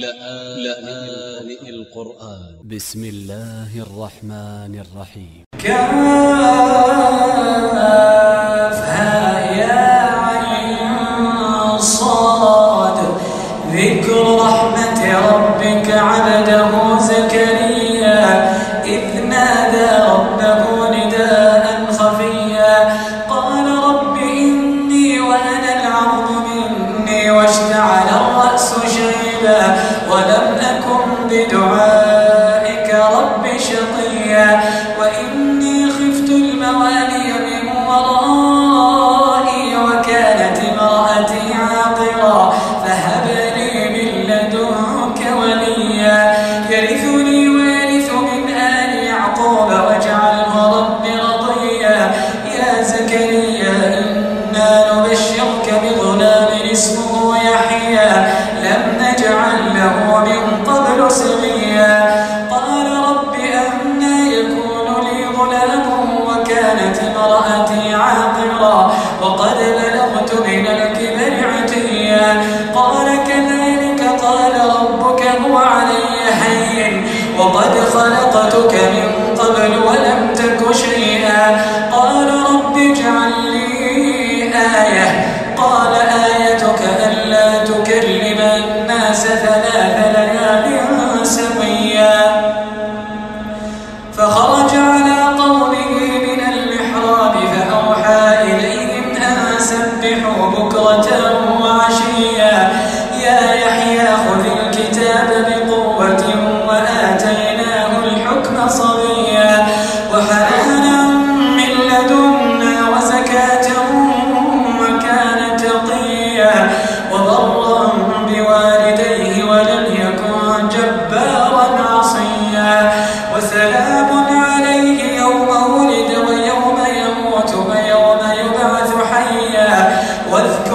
لآن القرآن. ب س م ا ل ل ه كانت امرأتي عاقرا وقد بلغت من الكبر عتيا. قال كذلك قال ربك هو علي حين وقد خلقتك من قبل ولم تك شيئا.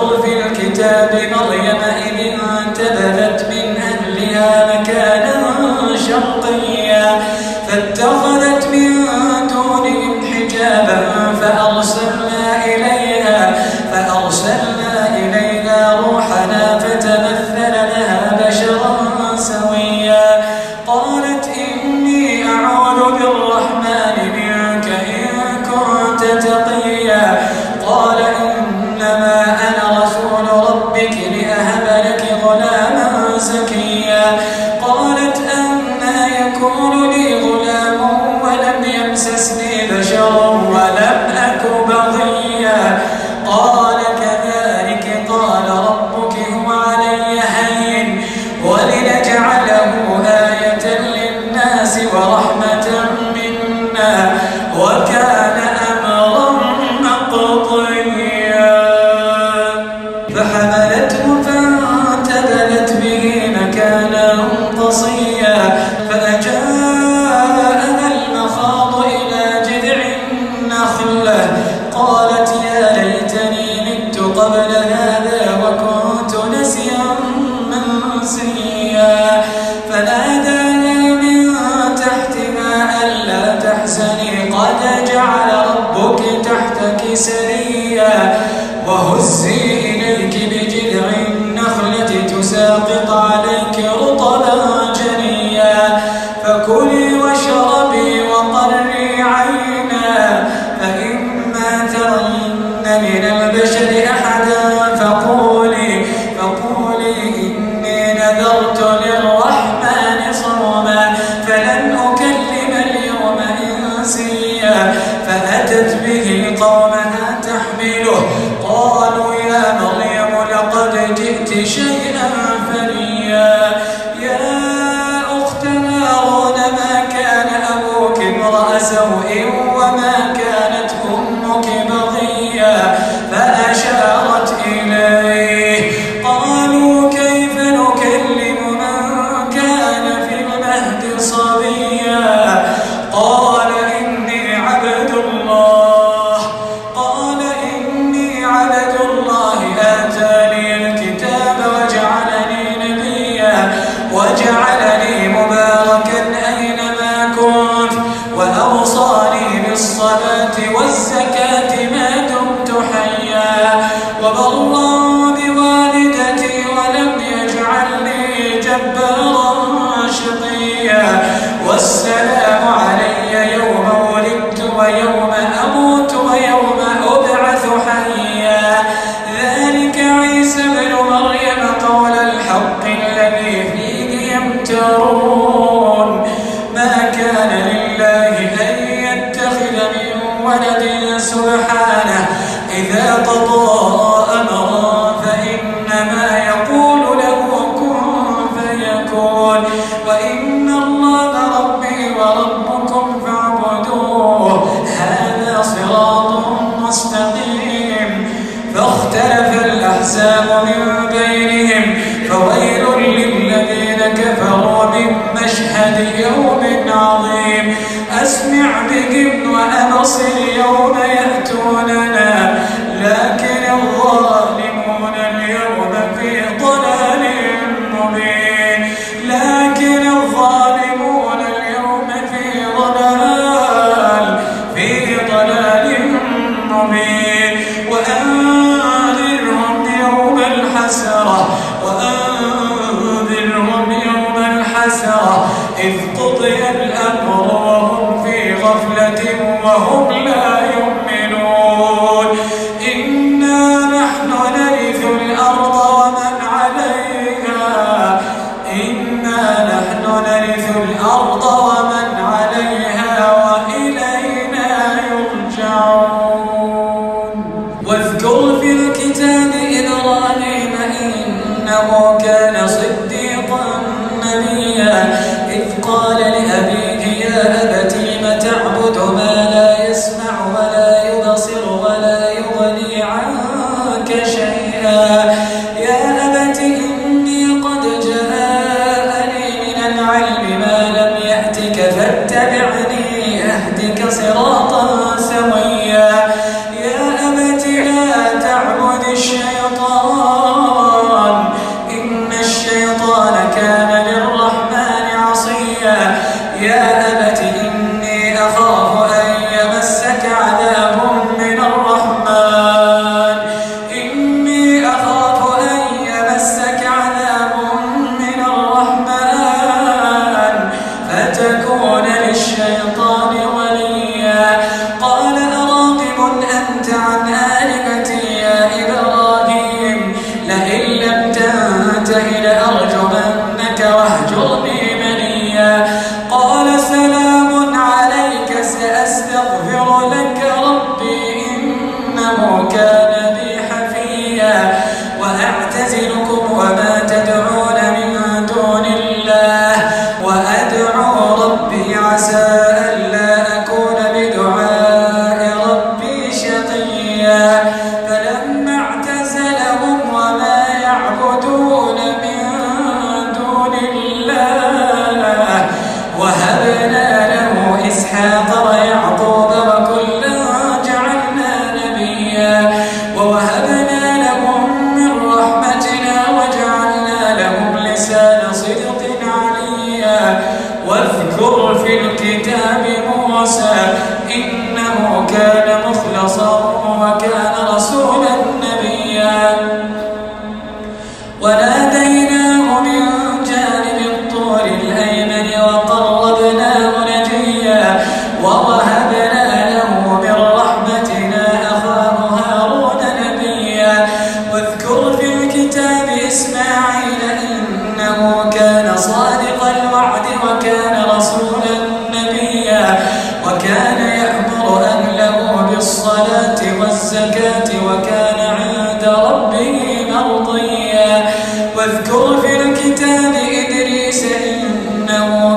واذكر في الكتاب مريم إذ انتبذت من أهلها مكانا زكيا قالت أنا يكون لي غلام ولم يمسسني بشرا. yeah,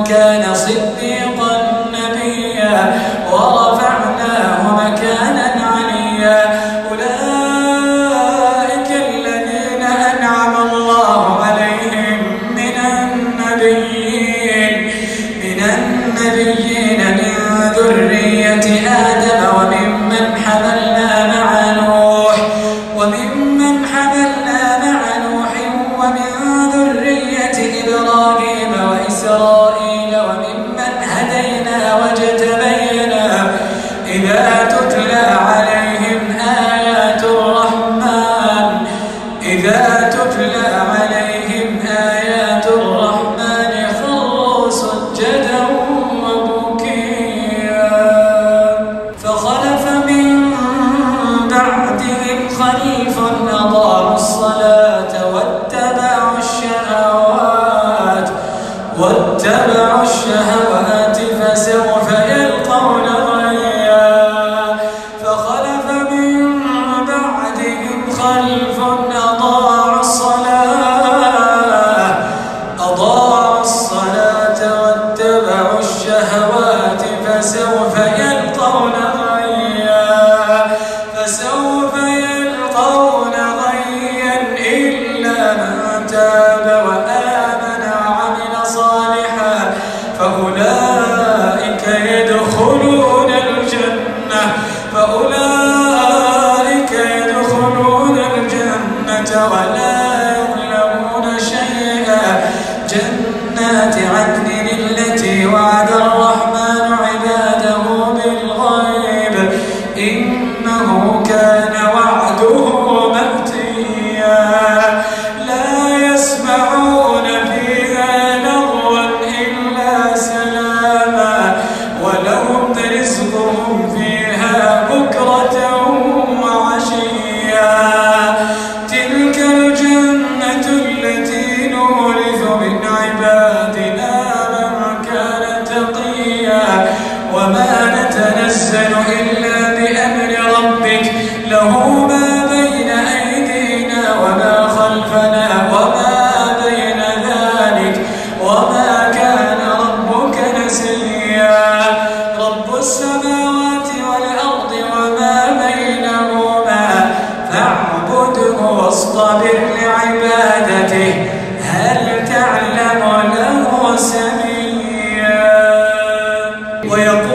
كان صديقا one i love you 거예요.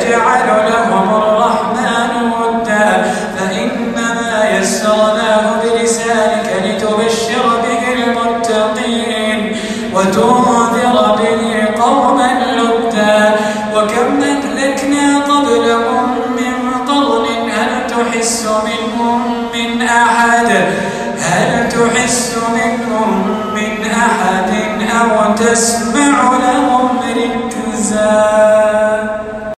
تسمع